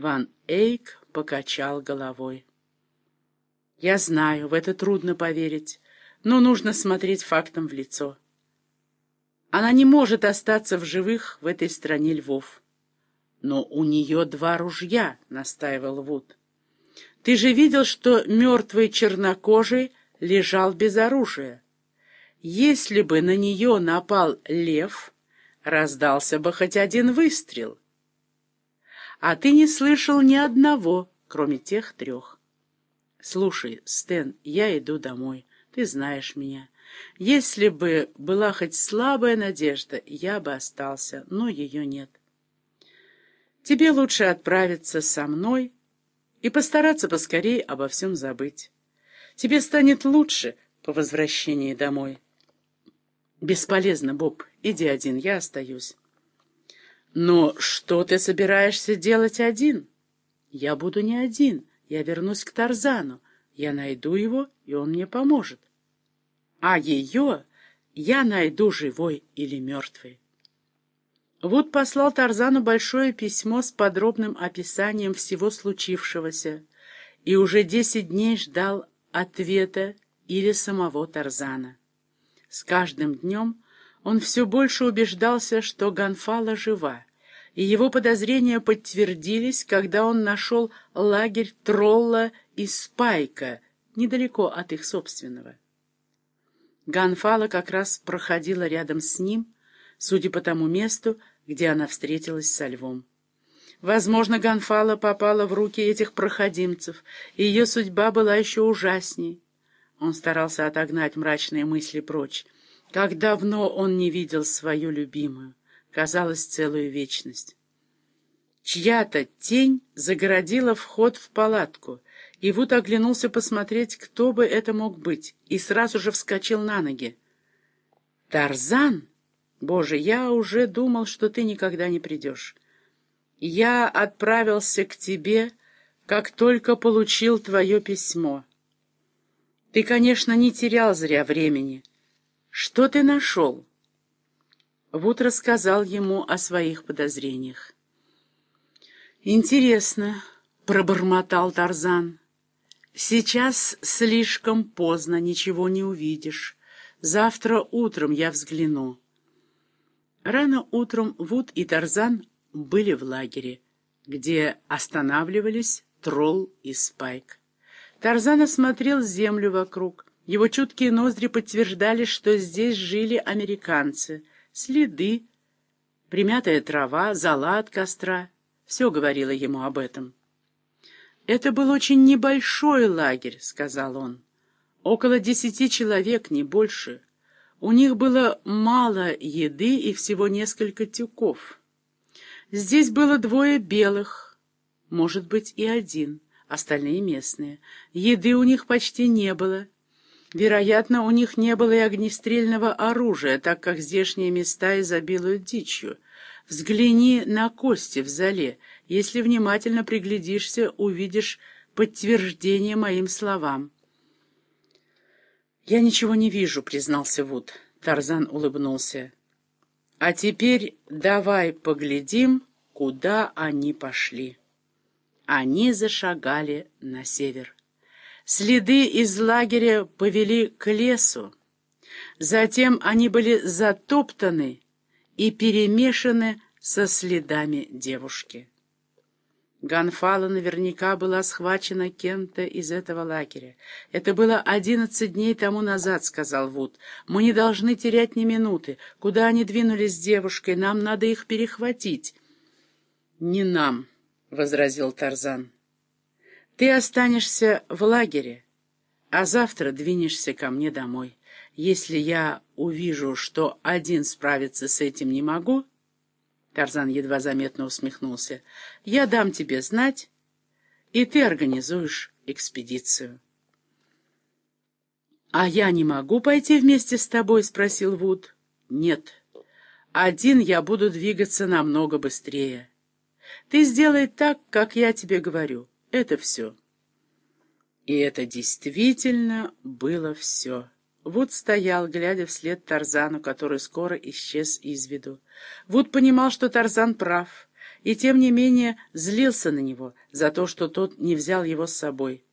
Ван Эйк покачал головой. «Я знаю, в это трудно поверить, но нужно смотреть фактом в лицо. Она не может остаться в живых в этой стране львов. Но у нее два ружья», — настаивал Вуд. «Ты же видел, что мертвый чернокожий лежал без оружия. Если бы на нее напал лев, раздался бы хоть один выстрел. А ты не слышал ни одного, кроме тех трех. Слушай, Стэн, я иду домой. Ты знаешь меня. Если бы была хоть слабая надежда, я бы остался, но ее нет. Тебе лучше отправиться со мной и постараться поскорее обо всем забыть. Тебе станет лучше по возвращении домой. Бесполезно, Боб. Иди один, я остаюсь. Но что ты собираешься делать один? Я буду не один. Я вернусь к Тарзану. Я найду его, и он мне поможет. А ее я найду живой или мертвой. Вуд послал Тарзану большое письмо с подробным описанием всего случившегося и уже десять дней ждал ответа или самого Тарзана. С каждым днем он все больше убеждался, что Ганфала жива, и его подозрения подтвердились, когда он нашел лагерь Тролла и Спайка недалеко от их собственного. Ганфала как раз проходила рядом с ним, судя по тому месту, где она встретилась со львом. Возможно, Ганфала попала в руки этих проходимцев, и ее судьба была еще ужасней. Он старался отогнать мрачные мысли прочь. Как давно он не видел свою любимую, казалось, целую вечность. Чья-то тень загородила вход в палатку, и Вуд оглянулся посмотреть, кто бы это мог быть, и сразу же вскочил на ноги. «Тарзан? Боже, я уже думал, что ты никогда не придешь. Я отправился к тебе, как только получил твое письмо. Ты, конечно, не терял зря времени». Что ты нашел?» Вуд рассказал ему о своих подозрениях. «Интересно», — пробормотал Тарзан. «Сейчас слишком поздно, ничего не увидишь. Завтра утром я взгляну». Рано утром Вуд и Тарзан были в лагере, где останавливались Тролл и Спайк. Тарзан осмотрел землю вокруг. Его чуткие ноздри подтверждали, что здесь жили американцы. Следы, примятая трава, зола от костра — все говорило ему об этом. «Это был очень небольшой лагерь», — сказал он. «Около десяти человек, не больше. У них было мало еды и всего несколько тюков. Здесь было двое белых, может быть, и один, остальные местные. Еды у них почти не было». Вероятно, у них не было и огнестрельного оружия, так как здешние места изобилуют дичью. Взгляни на кости в зале. Если внимательно приглядишься, увидишь подтверждение моим словам. «Я ничего не вижу», — признался Вуд. Тарзан улыбнулся. «А теперь давай поглядим, куда они пошли». Они зашагали на север. Следы из лагеря повели к лесу. Затем они были затоптаны и перемешаны со следами девушки. Ганфала наверняка была схвачена кем-то из этого лагеря. «Это было одиннадцать дней тому назад», — сказал Вуд. «Мы не должны терять ни минуты. Куда они двинулись с девушкой? Нам надо их перехватить». «Не нам», — возразил Тарзан. Ты останешься в лагере, а завтра двинешься ко мне домой. Если я увижу, что один справиться с этим не могу, Тарзан едва заметно усмехнулся, я дам тебе знать, и ты организуешь экспедицию. «А я не могу пойти вместе с тобой?» — спросил Вуд. «Нет. Один я буду двигаться намного быстрее. Ты сделай так, как я тебе говорю. Это все. И это действительно было все. Вуд стоял, глядя вслед Тарзану, который скоро исчез из виду. Вуд понимал, что Тарзан прав, и тем не менее злился на него за то, что тот не взял его с собой.